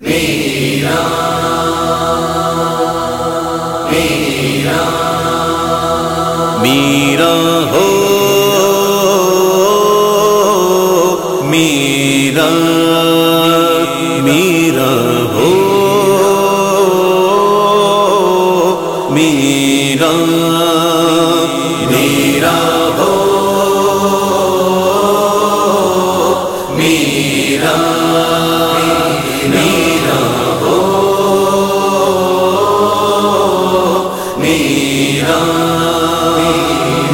میرا میرا میرا ہو میرا میرا ہو میرا میرا ہو میرا میرا میرا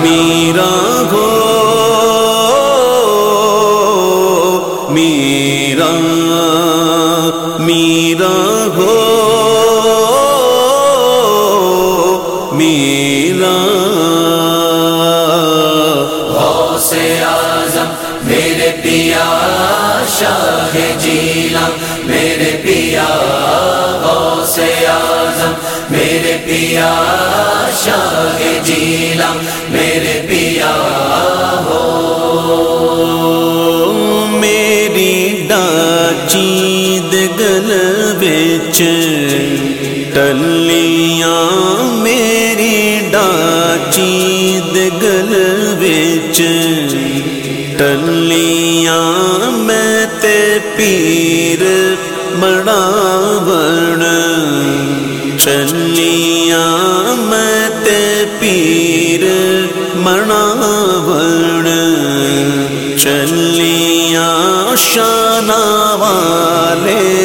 میرا ہو میرے پیا شاہ جیلا میرے پیا سے آزم میرے پیا، شاہ جیلا میرے پیا میری ڈاچید گل بچ ٹلیاں، میری ڈاچید گل بچ ٹلیاں میں تے پیر بڑا بڑ چلیاں میں تے پیر منا بڑ چلیاں شانہ والے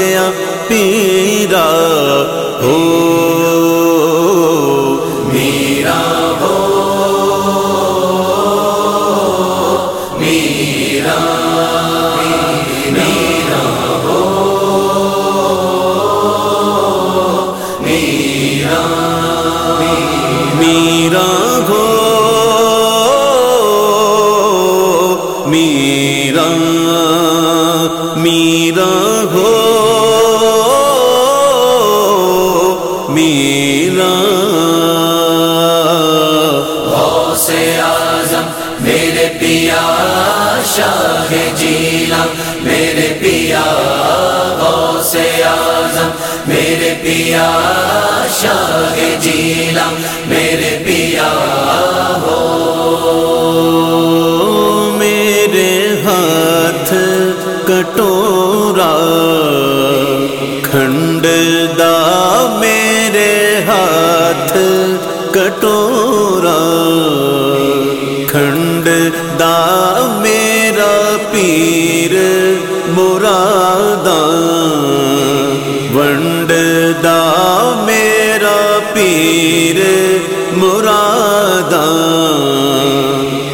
میرے پیا شاہ جیلا میرے پیا سے میرے پیا شاہ جیلا میرے پیا مرادا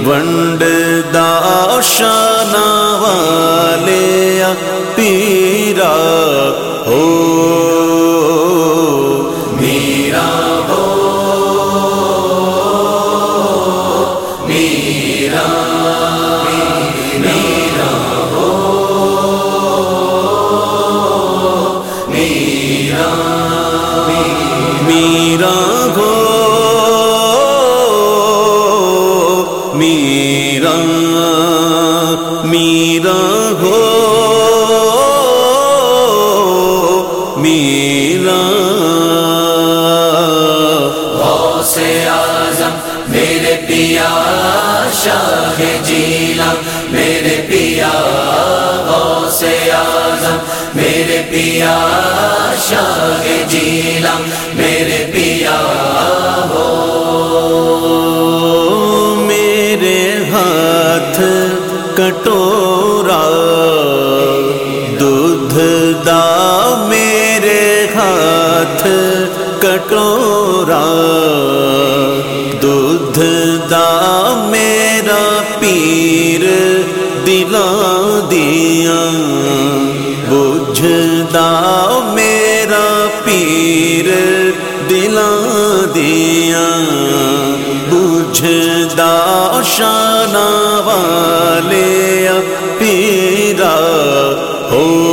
ونڈ میرا ہو، میرا۔ سے آزم میرے پیا شاہ جیلا، میرے پیا سے آزم میرے پیا شاہ جیلا، میرے کٹورا دودھ دا میرا پیر دلا دیا بجھ دا میرا پیر دلا دیا بجھدا شانہ والے پیرا ہو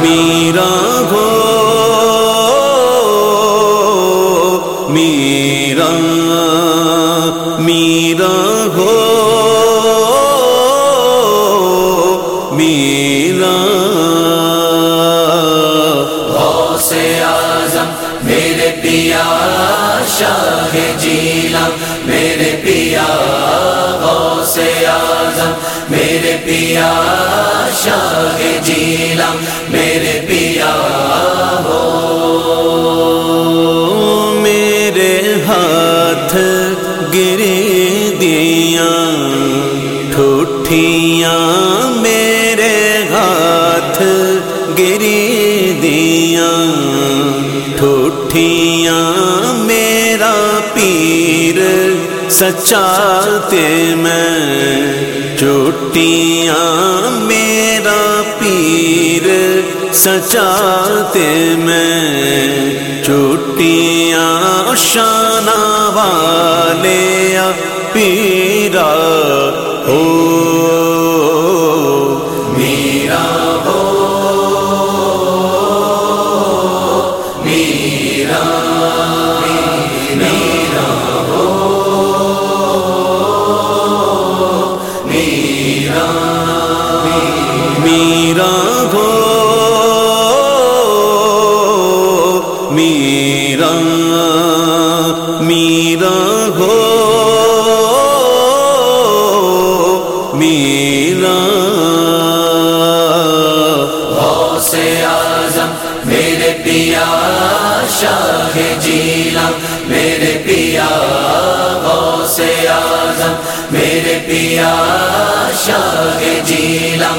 میرا ہو میرا میرا ہو میرا۔ غوث اعظم، میرے پیا شاہ جیلا، میرے پیا غوث اعظم، میرے پیا شاہ جیلا، میرے پیا میرے ہاتھ گری دیا ٹھوٹیاں میرے ہاتھ گری دیا ٹھوٹیاں میرا پیر سچاتے میں چوٹیاں میرا پیر سچاتے میں چھٹیاں شانہ والے پیرا ہو میرا غوث اعظم، میرے پیا شاہ جیلا میرے پیا غوث اعظم، میرے پیا شاہ جیلا